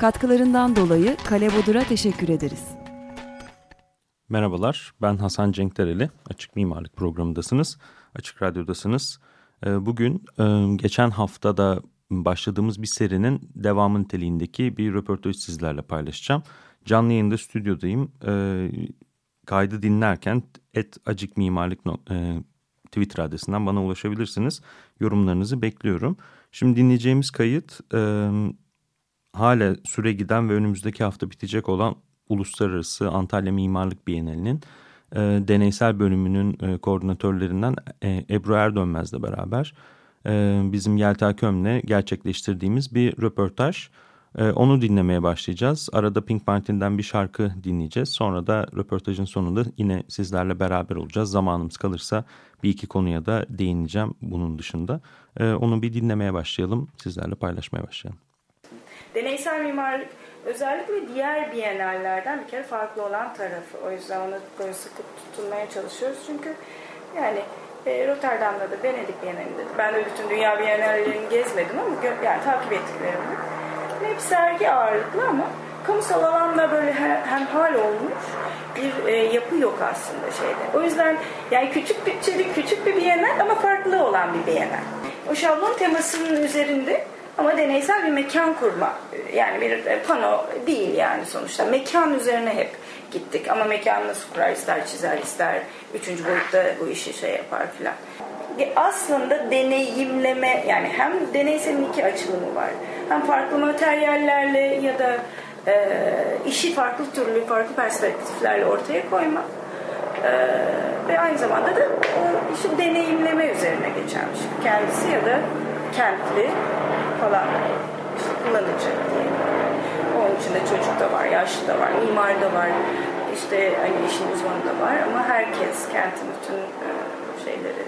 Katkılarından dolayı Kale Bodur'a teşekkür ederiz. Merhabalar, ben Hasan Cenk Dereli. Açık Mimarlık programındasınız, Açık Radyo'dasınız. Ee, bugün e, geçen haftada başladığımız bir serinin devamı niteliğindeki bir röportaj sizlerle paylaşacağım. Canlı yayında stüdyodayım. Ee, kaydı dinlerken et acık mimarlık e, Twitter adresinden bana ulaşabilirsiniz. Yorumlarınızı bekliyorum. Şimdi dinleyeceğimiz kayıt e, hala süre giden ve önümüzdeki hafta bitecek olan Uluslararası Antalya Mimarlık Bienalinin e, deneysel bölümünün e, koordinatörlerinden e, Ebru Erdönmez'le beraber e, bizim Yelta Köm'le gerçekleştirdiğimiz bir röportaj. E, onu dinlemeye başlayacağız. Arada Pink Martin'den bir şarkı dinleyeceğiz. Sonra da röportajın sonunda yine sizlerle beraber olacağız. Zamanımız kalırsa bir iki konuya da değineceğim bunun dışında. E, onu bir dinlemeye başlayalım. Sizlerle paylaşmaya başlayalım. Deneysel mimarlık özellikle diğer bienallerden bir kere farklı olan tarafı. O yüzden ona böyle sıkı tutulmaya çalışıyoruz. Çünkü yani e, Rotterdam'da da Venedik Bienalinde de ben de bütün dünya bienallerini gezmedim ama yani takip ettiklerimi. Hep sergi ağırlıklı ama kamusal alanda böyle hemhal olmuş bir e, yapı yok aslında şeyde. O yüzden yani küçük bütçeli küçük bir bienal ama farklı olan bir bienal. O şablon temasının üzerinde ama deneysel bir mekan kurma. Yani bir pano değil yani sonuçta. Mekan üzerine hep gittik. Ama mekan nasıl kurar ister çizer ister üçüncü boyutta bu işi şey yapar filan. Aslında deneyimleme yani hem deneyselin iki açılımı var. Hem farklı materyallerle ya da e, işi farklı türlü farklı perspektiflerle ortaya koyma. E, ve aynı zamanda da o işi deneyimleme üzerine geçen bir şey. Kendisi ya da kentli falan kullanıcı diyelim. Onun içinde çocuk da var, yaşlı da var, mimar da var, işte hani işin uzmanı da var ama herkes kentin bütün e, şeyleri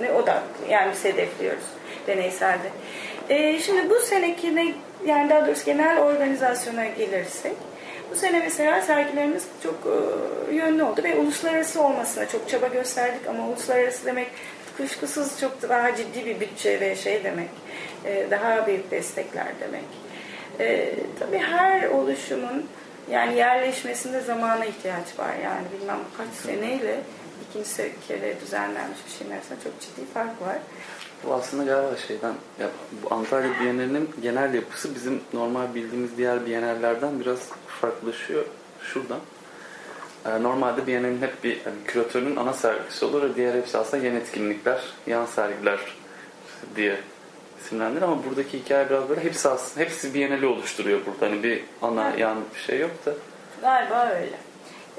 ne odaklı yani biz hedefliyoruz deneyselde. E, şimdi bu senekine yani daha doğrusu genel organizasyona gelirsek bu sene mesela sergilerimiz çok e, yönlü oldu ve uluslararası olmasına çok çaba gösterdik ama uluslararası demek kuşkusuz çok daha ciddi bir bütçe ve şey demek. E, daha büyük destekler demek. E, tabii her oluşumun yani yerleşmesinde zamana ihtiyaç var. Yani bilmem kaç seneyle ikinci kere düzenlenmiş bir şeyin arasında çok ciddi fark var. Bu aslında galiba şeyden, ya bu Antalya Bienalinin genel yapısı bizim normal bildiğimiz diğer bienallerden biraz farklılaşıyor şuradan. Ee, normalde Bienalin hep bir hani, küratörün ana sergisi olur ve diğer hepsi aslında yan etkinlikler, yan sergiler diye isimlendirir ama buradaki hikaye biraz böyle hepsi aslında hepsi Biennale oluşturuyor burada. Hani bir ana evet. yan bir şey yok da. Galiba öyle.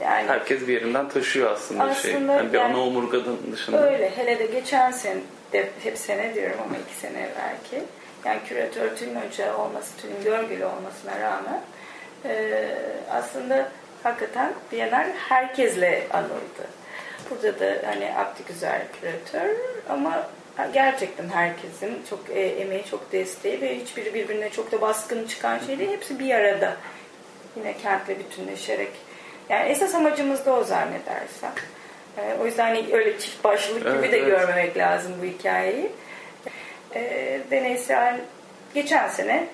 Yani herkes bir yerinden taşıyor aslında, aslında şey. Yani bir yani, ana omurganın dışında. Öyle. Hele de geçen sene de, hep sene diyorum ama iki sene belki. Yani küratör Tülin Hoca olması, Tülin Görgülü olmasına rağmen e, aslında hakikaten Biennale herkesle anıldı. Burada da hani Abdi Güzel küratör ama gerçekten herkesin çok e, emeği, çok desteği ve hiçbiri birbirine çok da baskın çıkan şey değil. Hepsi bir arada yine kentle bütünleşerek. Yani esas amacımız da o zannedersem. E, o yüzden hani öyle çift başlılık evet, gibi de evet. görmemek lazım bu hikayeyi. E, deneysel geçen sene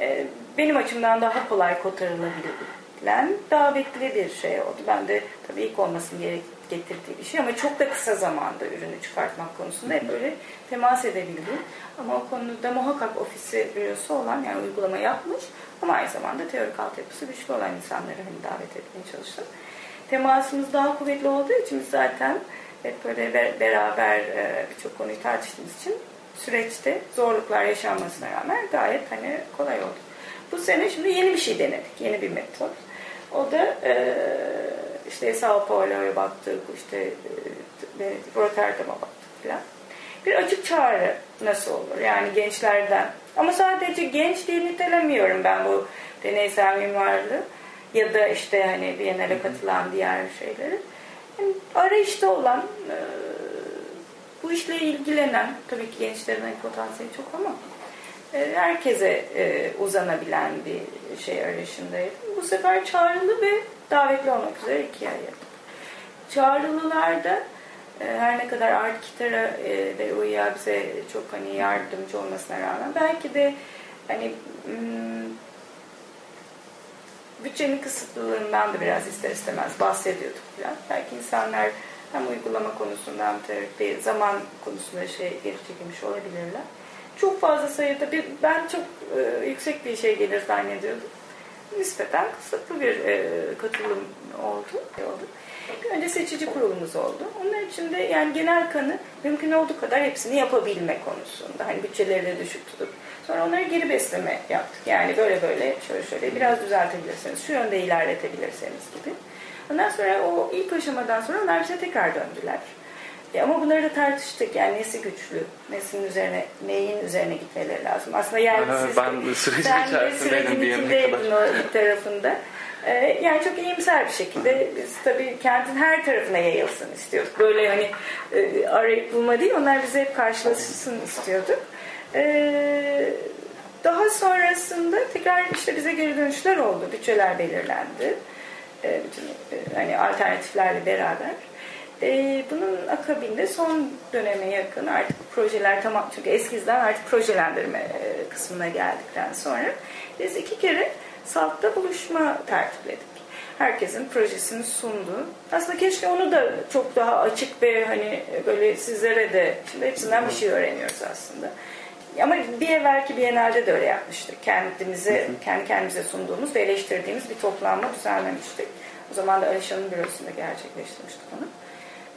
e, benim açımdan daha kolay kotarılabilen davetli bir şey oldu. Ben de tabii ilk olmasın gerek getirdiği bir şey ama çok da kısa zamanda ürünü çıkartmak konusunda hep böyle temas edebildim. Ama o konuda muhakkak ofisi bürosu olan yani uygulama yapmış ama aynı zamanda teorik altyapısı güçlü olan insanları hani davet etmeye çalıştım. Temasımız daha kuvvetli olduğu için zaten hep böyle beraber e, birçok konuyu tartıştığımız için süreçte zorluklar yaşanmasına rağmen gayet hani kolay oldu. Bu sene şimdi yeni bir şey denedik. Yeni bir metot. O da e, işte Sao Paulo'ya baktık, işte Rotterdam'a baktık falan. Bir açık çağrı nasıl olur? Yani gençlerden Ama sadece genç diye nitelemiyorum ben bu deneysel mimarlığı ya da işte hani Biennale katılan diğer şeyleri. Yani arayışta olan, e, bu işle ilgilenen, tabii ki gençlerin potansiyeli çok ama e, herkese e, uzanabilen bir şey arayışındaydım. Bu sefer çağrılı ve davetli olmak üzere ikiye ayırdım. Çağrılılarda e, her ne kadar art kitara e, ve UİA bize çok hani yardımcı olmasına rağmen belki de hani hmm, bütçenin kısıtlılığından da biraz ister istemez bahsediyorduk falan. Belki insanlar hem uygulama konusunda hem de zaman konusunda şey geri çekilmiş olabilirler. Çok fazla sayıda bir ben çok e, yüksek bir şey gelir zannediyordum. Nispeten kısıtlı bir e, katılım oldu. oldu. Önce seçici kurulumuz oldu. Onun için de yani genel kanı mümkün olduğu kadar hepsini yapabilme konusunda. Hani bütçeleri de düşük tutup. Sonra onları geri besleme yaptık. Yani böyle böyle şöyle şöyle biraz düzeltebilirsiniz. Şu yönde ilerletebilirseniz gibi. Ondan sonra o ilk aşamadan sonra onlar bize tekrar döndüler. Ama bunları da tartıştık. Yani nesi güçlü, nesinin üzerine, neyin üzerine gitmeleri lazım. Aslında yani siz ben sürecin içerisindeydim bir yerine kadar. o tarafında. E, yani çok iyimser bir şekilde biz tabii kentin her tarafına yayılsın istiyorduk. Böyle hani e, arayıp bulma değil, onlar bize hep karşılaşsın istiyorduk. E, daha sonrasında tekrar işte bize geri dönüşler oldu. Bütçeler belirlendi. E, bütün e, hani alternatiflerle beraber. E, bunun akabinde son döneme yakın artık projeler tamam çünkü eskizden artık projelendirme e, kısmına geldikten sonra biz iki kere SALT'ta buluşma tertipledik. Herkesin projesini sundu. Aslında keşke onu da çok daha açık ve hani böyle sizlere de şimdi hepsinden bir şey öğreniyoruz aslında. Ama bir evvelki Biennale'de de öyle yapmıştık. Kendimize, kendi kendimize sunduğumuz ve eleştirdiğimiz bir toplanma düzenlemiştik. O zaman da Alişan'ın bürosunda gerçekleştirmiştik onu.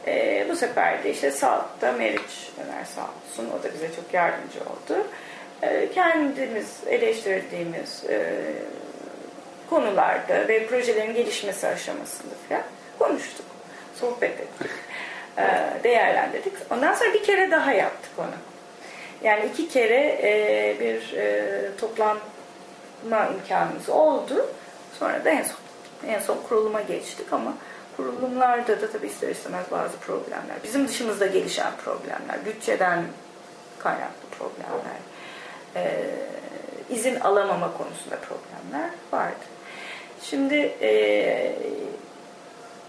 Ee, bu sefer de işte Sağlık'ta Meriç Ömer sağ olsun. O da bize çok yardımcı oldu. Ee, kendimiz eleştirdiğimiz e, konularda ve projelerin gelişmesi aşamasında falan konuştuk. Sohbet ettik. Ee, değerlendirdik. Ondan sonra bir kere daha yaptık onu. Yani iki kere e, bir e, toplanma imkanımız oldu. Sonra da en son, en son kuruluma geçtik ama kurulumlarda da tabii ister istemez bazı problemler. Bizim dışımızda gelişen problemler. Bütçeden kaynaklı problemler. E, izin alamama konusunda problemler vardı. Şimdi e,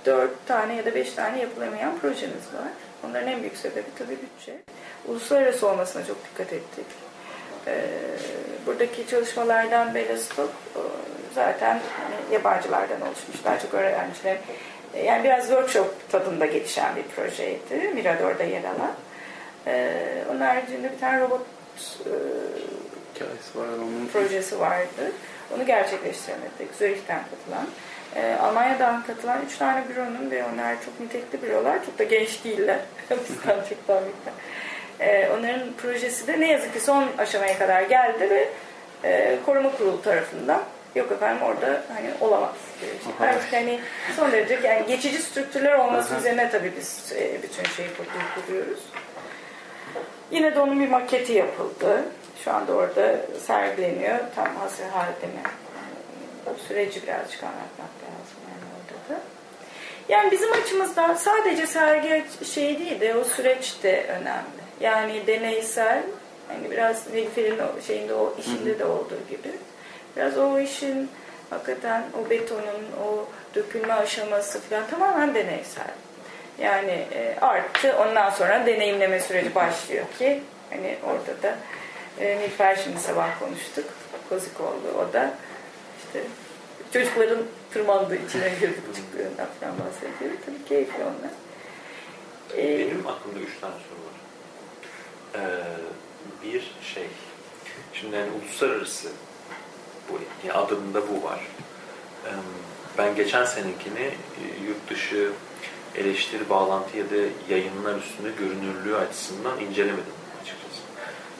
dört tane ya da beş tane yapılamayan projemiz var. Onların en büyük sebebi tabii bütçe. Uluslararası olmasına çok dikkat ettik. E, buradaki çalışmalardan Belastop e, zaten hani yabancılardan oluşmuş. Daha çok öğrenciler. Yani biraz workshop tadında gelişen bir projeydi. Mirador'da yer alan. E, onun haricinde bir tane robot e, Hikayesi var onun. projesi vardı. Onu gerçekleştiremedik. Zürih'ten katılan. Ee, Almanya'dan katılan üç tane büronun ve onlar çok nitelikli bürolar. Çok da genç değiller. Bizden çok daha büyükler. Ee, onların projesi de ne yazık ki son aşamaya kadar geldi ve e, koruma kurulu tarafından yok efendim orada hani olamaz. Aha. Artık hani son derece yani geçici strüktürler olması Aha. üzerine tabii biz e, bütün şeyi kur- kuruyoruz. Yine de onun bir maketi yapıldı. Şu anda orada sergileniyor. Tam hazır halde mi? Bu süreci birazcık anlatmak lazım yani orada da. Yani bizim açımızdan sadece sergi şey değil de o süreç de önemli. Yani deneysel, hani biraz Nilüfer'in o şeyinde o işinde de olduğu gibi. Biraz o işin hakikaten o betonun o dökülme aşaması falan tamamen deneysel. Yani e, artı ondan sonra deneyimleme süreci başlıyor ki hani orada da e, Nilüfer şimdi sabah konuştuk. Kozikoğlu o da işte çocukların tırmandığı içine girdik çıktığından falan bahsediyor. Tabii keyifli onlar. E, Benim aklımda üç tane soru var. Ee, bir şey, şimdi yani uluslararası bu etki, adında bu var. Ben geçen senekini e, yurt dışı eleştiri, bağlantı ya da yayınlar üstünde görünürlüğü açısından incelemedim açıkçası.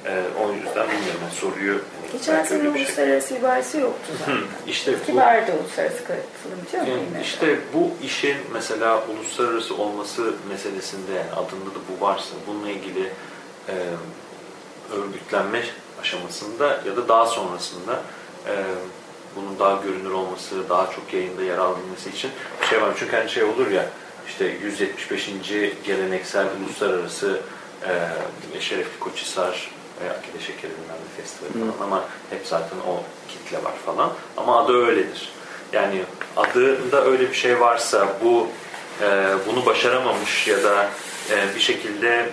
Ee, o yüzden bilmiyorum. Yani soruyu hani geçen sene şey. uluslararası ibaresi yoktu zaten. İşte bu, vardı uluslararası katılımcı ama yani işte bu işin mesela uluslararası olması meselesinde yani adında da bu varsa bununla ilgili e, örgütlenme aşamasında ya da daha sonrasında e, bunun daha görünür olması, daha çok yayında yer alabilmesi için bir şey var. Çünkü hani şey olur ya işte 175. geleneksel uluslararası e, Şerefli Koçhisar e, Akide Şekeri bilmem ne festivali falan ama hep zaten o kitle var falan. Ama adı öyledir. Yani adında öyle bir şey varsa bu e, bunu başaramamış ya da e, bir şekilde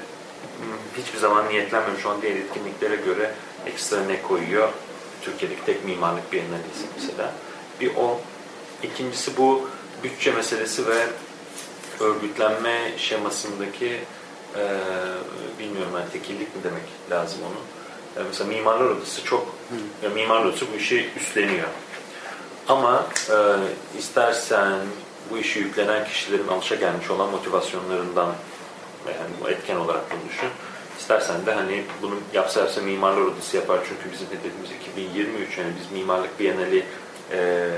hiçbir zaman niyetlenmemiş olan diğer etkinliklere göre ekstra ne koyuyor? Türkiye'deki tek mimarlık bienalisi mesela. Bir o. İkincisi bu bütçe meselesi ve örgütlenme şemasındaki e, bilmiyorum ben tekillik mi demek lazım onu. E, mesela Mimarlar Odası çok, e, Mimarlar Odası bu işi üstleniyor. Ama e, istersen bu işi yüklenen kişilerin alışa gelmiş olan motivasyonlarından yani etken olarak bunu düşün. İstersen de hani bunu yapsa yapsa Mimarlar Odası yapar çünkü bizim hedefimiz 2023 yani biz Mimarlık Bienali e,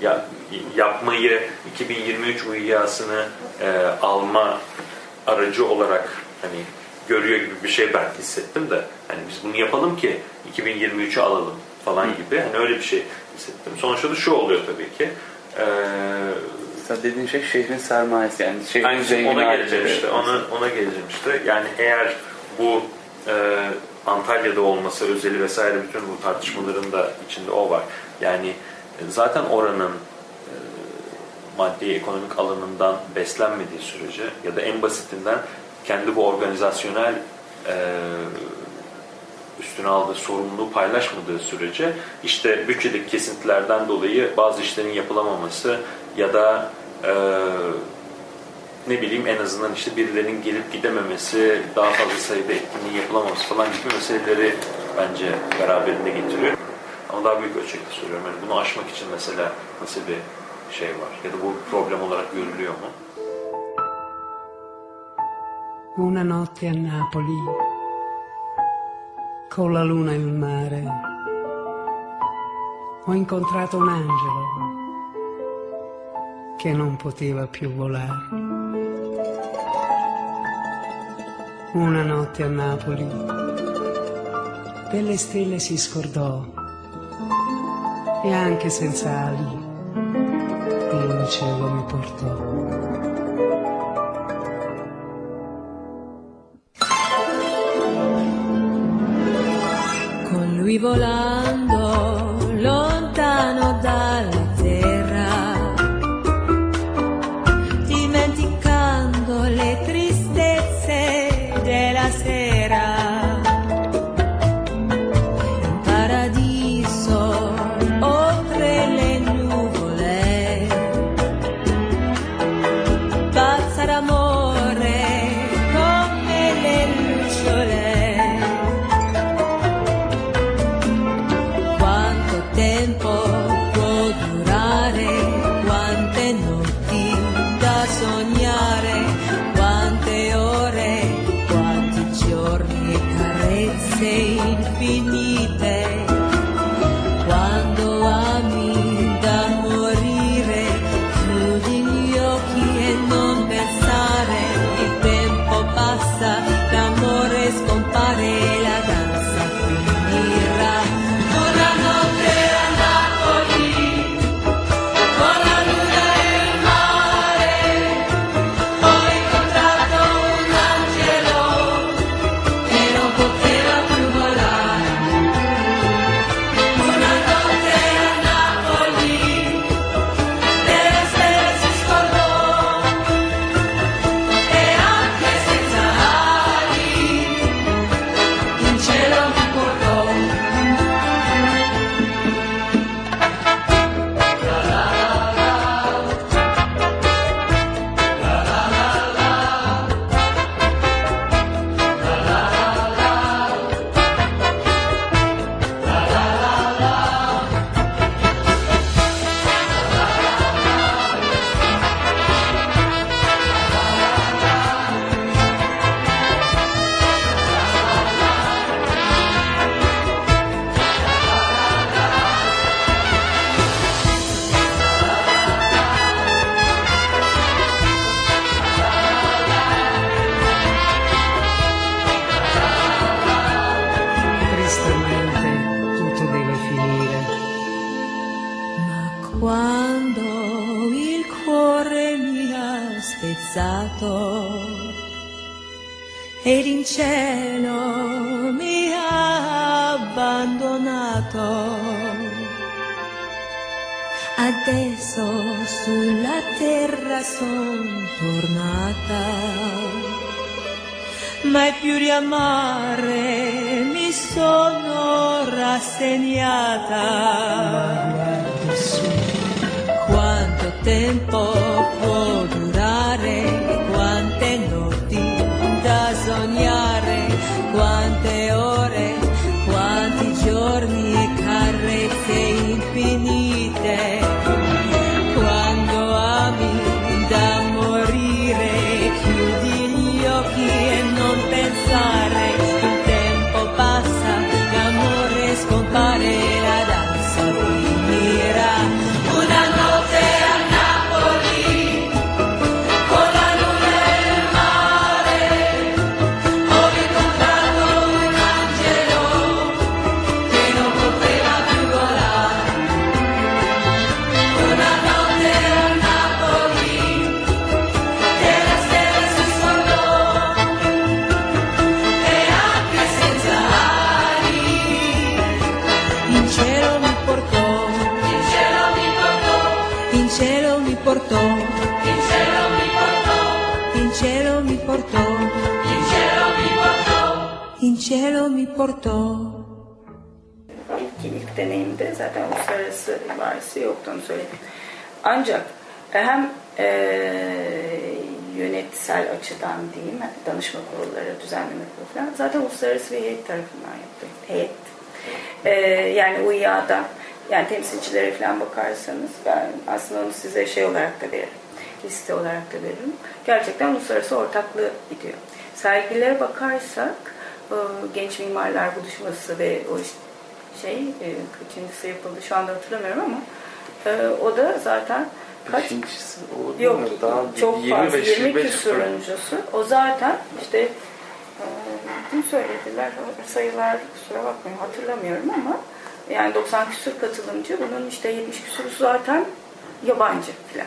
ya, yapmayı 2023 uyyasını e, alma aracı olarak hani görüyor gibi bir şey ben hissettim de hani biz bunu yapalım ki 2023'ü alalım falan gibi hani öyle bir şey hissettim. Sonuçta da şu oluyor tabii ki. Ee, Sen dediğin şey şehrin sermayesi yani şehrin zengin ona geleceğim işte. Ona, ona geleceğim işte. Yani eğer bu e, Antalya'da olması, özeli vesaire bütün bu tartışmaların da içinde o var. Yani e, zaten oranın e, maddi ekonomik alanından beslenmediği sürece ya da en basitinden kendi bu organizasyonel e, üstüne aldığı sorumluluğu paylaşmadığı sürece işte bütçedeki kesintilerden dolayı bazı işlerin yapılamaması ya da e, ne bileyim en azından işte birilerinin gelip gidememesi, daha fazla sayıda etkinliğin yapılamaması falan gibi meseleleri bence beraberinde getiriyor. Ama daha büyük ölçekte soruyorum. Yani bunu aşmak için mesela nasıl bir şey var? Ya da bu problem olarak görülüyor mu? Una notte a Napoli, con la luna e il mare, ho incontrato un angelo che non poteva più volare. Una notte a Napoli, delle stelle si scordò e anche senza ali il cielo mi portò. Con lui volando be Adesso sulla terra son tornata, mai più di amare mi sono rassegnata. Quanto tempo può Ancak hem e, yönetsel açıdan diyeyim, danışma kurulları, düzenleme kurulu falan zaten uluslararası bir heyet tarafından yaptı. Heyet. E, yani UİA'dan yani temsilcilere falan bakarsanız ben aslında onu size şey olarak da veririm. Liste olarak da veririm. Gerçekten uluslararası ortaklığı gidiyor. Sergilere bakarsak e, genç mimarlar buluşması ve o şey e, kaçıncısı yapıldı şu anda hatırlamıyorum ama e, o da zaten kaç Beşincisi o yok daha çok 20 fazla 20 25 küsuruncusu o zaten işte e, kim söylediler sayılar kusura bakmayın hatırlamıyorum ama yani 90 küsur katılımcı bunun işte 70 küsurusu zaten yabancı filan.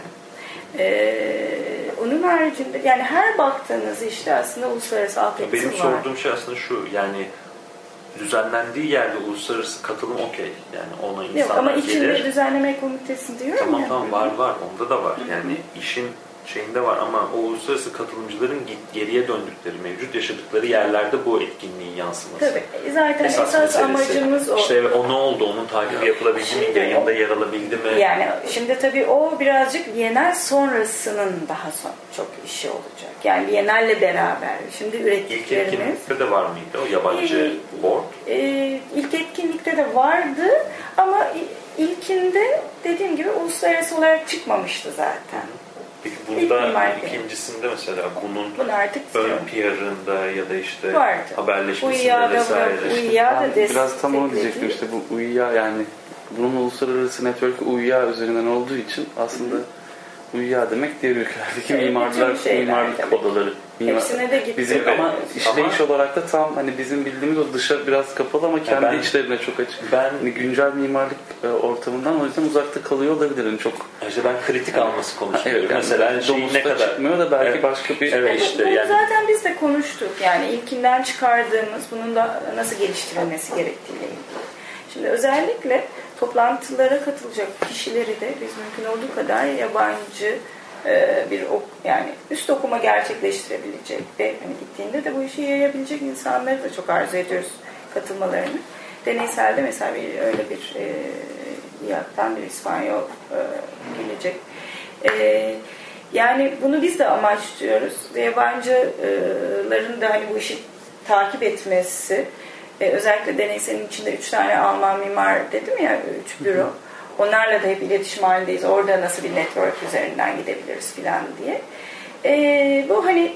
Ee, onun haricinde yani her baktığınız işte aslında uluslararası altyapısı Benim sorduğum şey aslında şu yani düzenlendiği yerde uluslararası katılım okey. Yani ona insanlar Yok ama içinde gelir. düzenleme komitesi diyorum Tamam ya. tamam var var onda da var. Yani işin şeyinde var ama o uluslararası katılımcıların geriye döndükleri, mevcut yaşadıkları yerlerde bu etkinliğin yansıması. Tabii. Zaten esas, meselesi. amacımız o. İşte o ne oldu, onun takibi yapılabildi mi, yayında yer alabildi mi? Yani şimdi tabii o birazcık Bienal sonrasının daha son, çok işi olacak. Yani Bienal'le beraber. Şimdi İlk ürettiklerimiz etkinlikte de var mıydı o yabancı board? E, ilk etkinlikte de vardı ama ilkinde dediğim gibi uluslararası olarak çıkmamıştı zaten. Peki mimaride. ikincisinde mesela bunun Bunu artık ön PR'ında ya da işte Vardı. haberleşmesinde UİA'da vesaire. UİA da Ben biraz tam onu diyecektim işte bu UİA yani bunun uluslararası network UİA üzerinden olduğu için aslında UİA demek diğer ülkelerdeki Evet, mimarlar, mimarlık tabii. odaları. Mimar- Hepsine de gitti. Bizim Evet. ama işleyiş Ama- olarak da tam hani bizim bildiğimiz o dışa biraz kapalı ama kendi ben- içlerine çok açık. Ben Hani güncel mimarlık e, ortamından o yüzden uzakta kalıyor olabilir. Yani çok işte ben kritik alması konuşuyorum. evet, yani mesela şey ne kadar çıkmıyor da belki Evet. başka bir Evet. işte Bunu yani- zaten biz de konuştuk. Yani ilkinden çıkardığımız, bunun da nasıl geliştirilmesi gerektiğiyle ilgili. Şimdi özellikle toplantılara katılacak kişileri de biz mümkün olduğu kadar yabancı e, bir yani üst okuma gerçekleştirebilecek ve hani gittiğinde de bu işi yayabilecek insanları da çok arzu ediyoruz katılmalarını. Deneyselde mesela bir öyle bir e, bir İspanyol e, gelecek. E, yani bunu biz de amaçlıyoruz. Yabancıların da hani bu işi takip etmesi, e, özellikle deneyselin içinde üç tane Alman mimar dedim ya, üç büro. Onlarla da hep iletişim halindeyiz. Orada nasıl bir network üzerinden gidebiliriz filan diye. E, bu hani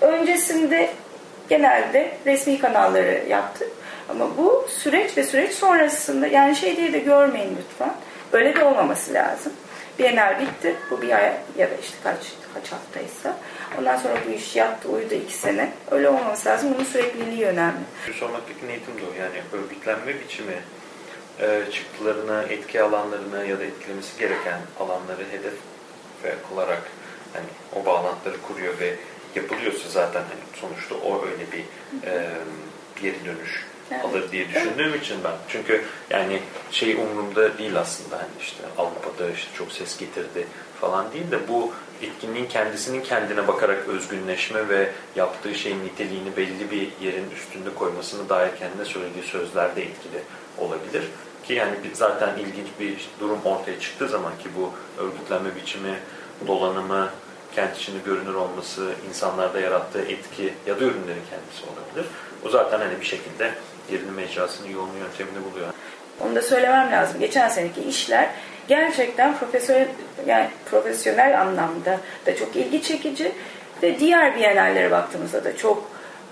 öncesinde genelde resmi kanalları yaptık. Ama bu süreç ve süreç sonrasında yani şey diye de görmeyin lütfen. Böyle de olmaması lazım. Bienal bitti. Bu bir ay ya da işte kaç kaç haftaysa. Ondan sonra bu iş yattı uyudu iki sene. Öyle olmaması lazım. Bunun sürekliliği önemli. Bir sormaktaki niyetim de o. Yani örgütlenme biçimi e, çıktılarını, etki alanlarını ya da etkilemesi gereken alanları hedef olarak hani o bağlantıları kuruyor ve yapılıyorsa zaten hani sonuçta o öyle bir e, geri dönüş Evet. alır diye düşündüğüm için ben. Çünkü yani şey umurumda değil aslında hani işte Avrupa'da işte çok ses getirdi falan değil de bu etkinliğin kendisinin kendine bakarak özgünleşme ve yaptığı şeyin niteliğini belli bir yerin üstünde koymasını dair kendine söylediği sözlerde etkili olabilir. Ki yani zaten ilginç bir durum ortaya çıktığı zaman ki bu örgütlenme biçimi, dolanımı, kent içinde görünür olması, insanlarda yarattığı etki ya da ürünlerin kendisi olabilir. O zaten hani bir şekilde yerini mecrasını, yolunu, yöntemini buluyor. Onu da söylemem lazım. Geçen seneki işler gerçekten profesyonel yani profesyonel anlamda da çok ilgi çekici ve diğer bienallere baktığımızda da çok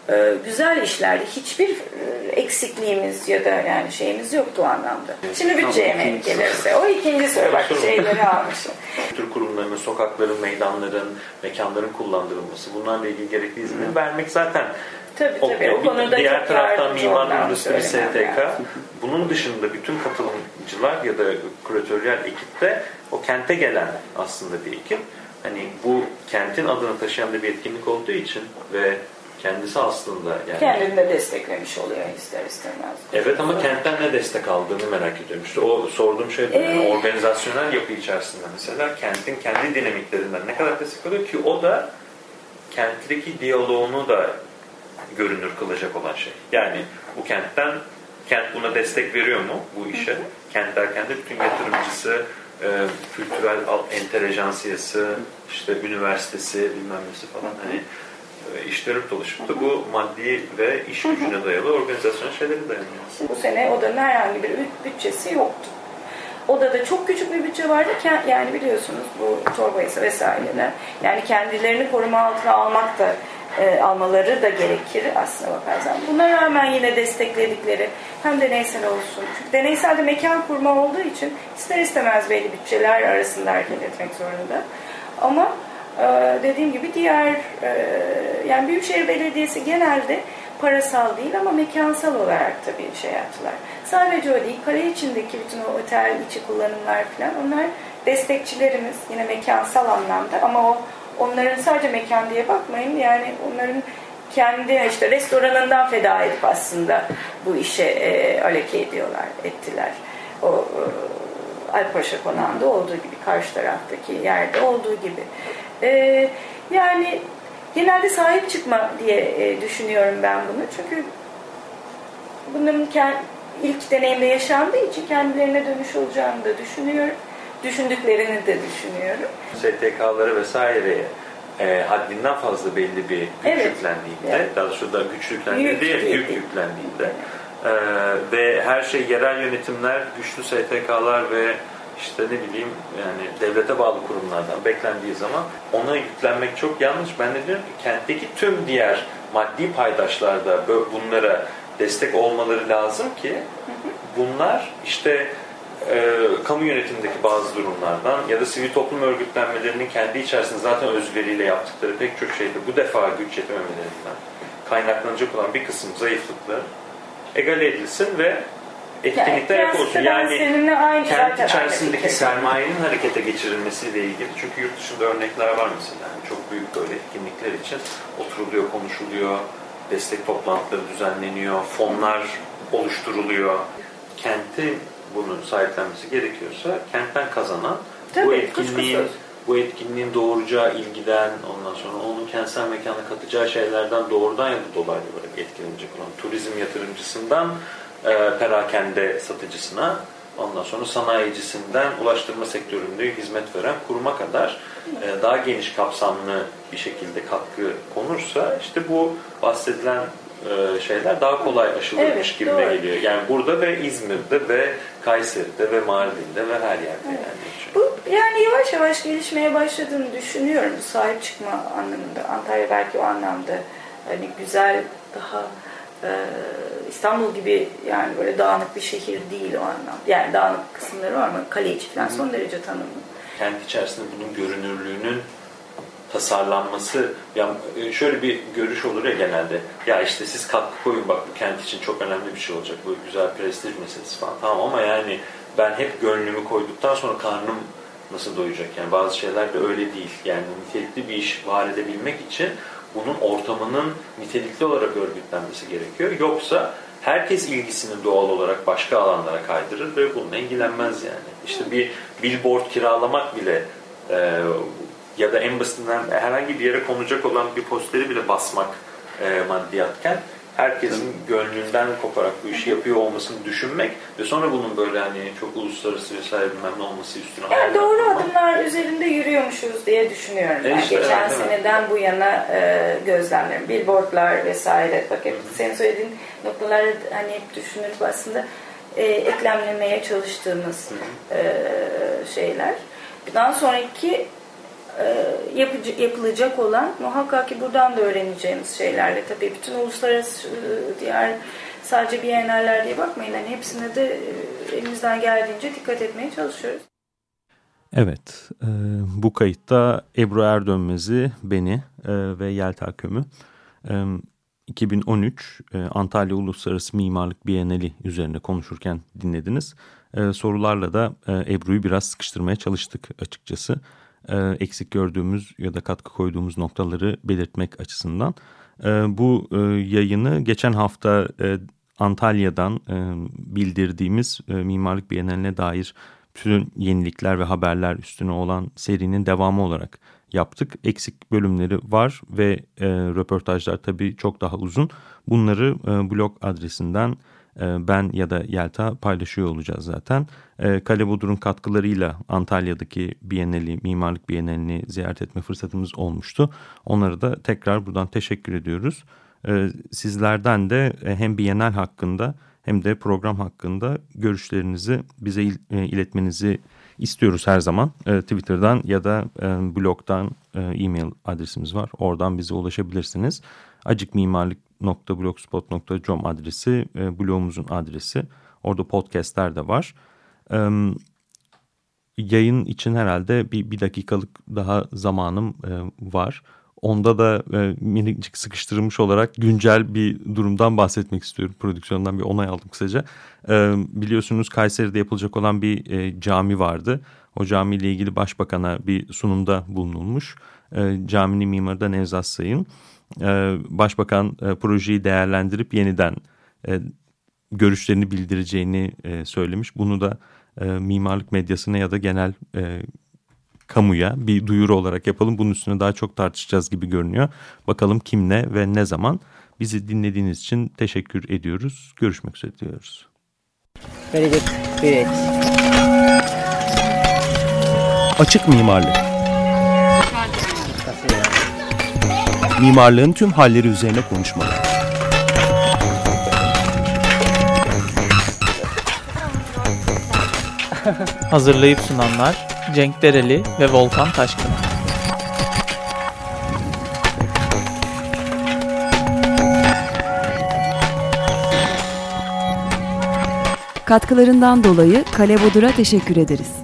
e, güzel işlerdi. Hiçbir e, eksikliğimiz ya da yani şeyimiz yoktu o anlamda. Şimdi bütçeye mi gelirse o ikinci soru bak şeyleri almışım. Kültür kurumlarının, sokakların, meydanların, mekanların kullandırılması, bunlarla ilgili gerekli izini vermek zaten Tabii tabii o bir- konuda diğer çok taraftan Mimar Endüstri STK lazım. bunun dışında bütün katılımcılar ya da küratöryel ekipte o kente gelen aslında bir ekip. Hani bu kentin adını taşıyan da bir etkinlik olduğu için ve kendisi aslında yani Kendini de desteklemiş oluyor ister istemez. Evet ama kentten ne destek aldığını merak ediyorum. İşte o sorduğum şey yani Ee, organizasyonel yapı içerisinde mesela kentin kendi dinamiklerinden ne kadar destek alıyor ki o da kentteki diyaloğunu da görünür kılacak olan şey. Yani bu kentten kent buna destek veriyor mu bu işe? Kent derken de bütün yatırımcısı, e, kültürel entelejansiyası, işte üniversitesi bilmem nesi falan hani e, işlerip dolaşıp da bu maddi ve iş gücüne dayalı organizasyon şeyleri dayanıyor. Bu sene odanın herhangi bir büt- bütçesi yoktu. Odada çok küçük bir bütçe vardı. Yani biliyorsunuz bu torba yasa vesaireler. Yani kendilerini koruma altına almak da e, almaları da gerekir aslına bakarsan. Buna rağmen yine destekledikleri hem deneysel olsun. Çünkü deneysel de mekan kurma olduğu için ister istemez belli bütçeler arasında hareket etmek zorunda. Ama e, dediğim gibi diğer e, yani Büyükşehir Belediyesi genelde parasal değil ama mekansal olarak tabii şey yaptılar. Sadece o değil, kale içindeki bütün o otel içi kullanımlar falan onlar destekçilerimiz yine mekansal anlamda ama o onların sadece mekan diye bakmayın yani onların kendi işte restoranından feda edip aslında bu işe e, aleke ediyorlar, ettiler. O e, Alpaşa Konağı'nda olduğu gibi, karşı taraftaki yerde olduğu gibi. E, yani genelde sahip çıkma diye e, düşünüyorum ben bunu. Çünkü bunların kend- ilk deneyimde yaşandığı için kendilerine dönüş olacağını da düşünüyorum. Düşündüklerini de düşünüyorum. STK'ları vesaireye e, haddinden fazla belli bir güç Evet. yüklendiğinde, Evet. daha doğrusu da güç yüklendiğinde Yük değil, yük yüklendiğinde e, ve her şey yerel yönetimler, güçlü STK'lar ve işte ne bileyim yani devlete bağlı kurumlardan beklendiği zaman ona yüklenmek çok yanlış. Ben de diyorum ki kentteki tüm diğer maddi paydaşlar da bunlara destek olmaları lazım ki bunlar işte e, kamu yönetimindeki bazı durumlardan ya da sivil toplum örgütlenmelerinin kendi içerisinde zaten özveriyle yaptıkları pek çok şeyde bu defa güç yetememelerinden kaynaklanacak olan bir kısım zayıflıklar egale edilsin ve etkinlikler Yani prensipte ben Yani aynı içerisindeki sermayenin harekete geçirilmesiyle ilgili çünkü yurt dışında örnekler var mesela Yani çok büyük böyle etkinlikler için oturuluyor, konuşuluyor, destek toplantıları düzenleniyor, fonlar oluşturuluyor. Kenti bunun sahiplenmesi gerekiyorsa kentten kazanan bu Tabii, etkinliğin kuşkusuz. bu etkinliğin doğuracağı ilgiden ondan sonra onun kentsel mekana katacağı şeylerden doğrudan ya da dolaylı olarak etkilenecek olan turizm yatırımcısından e, perakende satıcısına ondan sonra sanayicisinden ulaştırma sektöründe hizmet veren kuruma kadar e, daha geniş kapsamlı bir şekilde katkı konursa işte bu bahsedilen e, şeyler daha kolay aşılırmış Evet, gibi doğru. geliyor. Yani burada ve İzmir'de ve Kayseri'de ve Mardin'de ve her yerde yani. Bu yani yavaş yavaş gelişmeye başladığını düşünüyorum sahip çıkma anlamında. Antalya belki o anlamda hani güzel daha e, İstanbul gibi yani böyle dağınık bir şehir değil o anlamda. Yani dağınık kısımları var ama kale içi falan son derece tanımlı. kent içerisinde bunun görünürlüğünün tasarlanması ya e, şöyle bir görüş olur ya genelde. Ya işte siz katkı koyun bak bu kent için çok önemli bir şey olacak bu güzel prestij meselesi falan. Tamam ama yani ben hep gönlümü koyduktan sonra karnım nasıl doyacak? Yani bazı şeyler de öyle değil. Yani nitelikli bir iş var edebilmek için bunun ortamının nitelikli olarak örgütlenmesi gerekiyor. Yoksa herkes ilgisini doğal olarak başka alanlara kaydırır ve bununla ilgilenmez yani. İşte bir billboard kiralamak bile e, ya da en basitinden herhangi bir yere konacak olan bir posteri bile basmak e, maddiyatken herkesin gönlünden koparak bu işi yapıyor olmasını düşünmek ve sonra bunun böyle hani çok uluslararası vesaire bilmem ne olması üstüne Yani doğru kurmak. adımlar üzerinde yürüyormuşuz diye düşünüyorum. Ben E işte, geçen evet, evet. seneden bu yana e, gözlemlerim. Billboardlar vesaire. Bak hep senin söylediğin noktalar hani hep düşünülüp aslında e, eklemlemeye çalıştığımız e, şeyler. Bundan sonraki yapıcı, yapılacak olan muhakkak ki buradan da öğreneceğimiz şeylerle tabii bütün uluslararası e, diğer sadece biyenerler diye bakmayın. Yani hepsine de e, elimizden geldiğince dikkat etmeye çalışıyoruz. Evet, e, bu kayıtta Ebru Erdönmez'i, beni e, ve Yelta Köm'ü e, 2013 e, Antalya Uluslararası Mimarlık Bienali üzerine konuşurken dinlediniz. E, sorularla da e, Ebru'yu biraz sıkıştırmaya çalıştık açıkçası. E, eksik gördüğümüz ya da katkı koyduğumuz noktaları belirtmek açısından. E, bu e, yayını geçen hafta Antalya'dan bildirdiğimiz Mimarlık Bienaline dair bütün yenilikler ve haberler üstüne olan serinin devamı olarak yaptık. Eksik bölümleri var ve e, röportajlar tabii çok daha uzun. Bunları e, blog adresinden ben ya da Yelta paylaşıyor olacağız zaten. E, Kale Bodur'un katkılarıyla Antalya'daki Bienali, Mimarlık Bienalini ziyaret etme fırsatımız olmuştu. Onlara da tekrar buradan teşekkür ediyoruz. E, sizlerden de e, hem Bienal hakkında hem de program hakkında görüşlerinizi bize e, iletmenizi istiyoruz her zaman. Twitter'dan ya da e, blogdan e-mail adresimiz var. Oradan bize ulaşabilirsiniz. acikmimarlık.blogspot.com adresi e, blogumuzun adresi. Orada podcastler de var. E, yayın için herhalde bir, bir dakikalık daha zamanım e, var. Onda da e, minicik sıkıştırılmış olarak güncel bir durumdan bahsetmek istiyorum. Prodüksiyondan bir onay aldım kısaca. E, biliyorsunuz Kayseri'de yapılacak olan bir e, cami vardı. O camiyle ilgili başbakana bir sunumda bulunulmuş. E, caminin mimarı da Nevzat Sayın. Başbakan e, projeyi değerlendirip yeniden e, görüşlerini bildireceğini e, söylemiş. Bunu da e, mimarlık medyasına ya da genel e, kamuya bir duyuru olarak yapalım. Bunun üstüne daha çok tartışacağız gibi görünüyor. Bakalım kim ne ve ne zaman. Bizi dinlediğiniz için teşekkür ediyoruz. Görüşmek üzere diyoruz. Very good. Great. Açık mimarlık. Mimarlığın tüm halleri üzerine konuşmalar. Hazırlayıp sunanlar Cenk Dereli ve Volkan Taşkın. Katkılarından dolayı Kale Bodur'a teşekkür ederiz.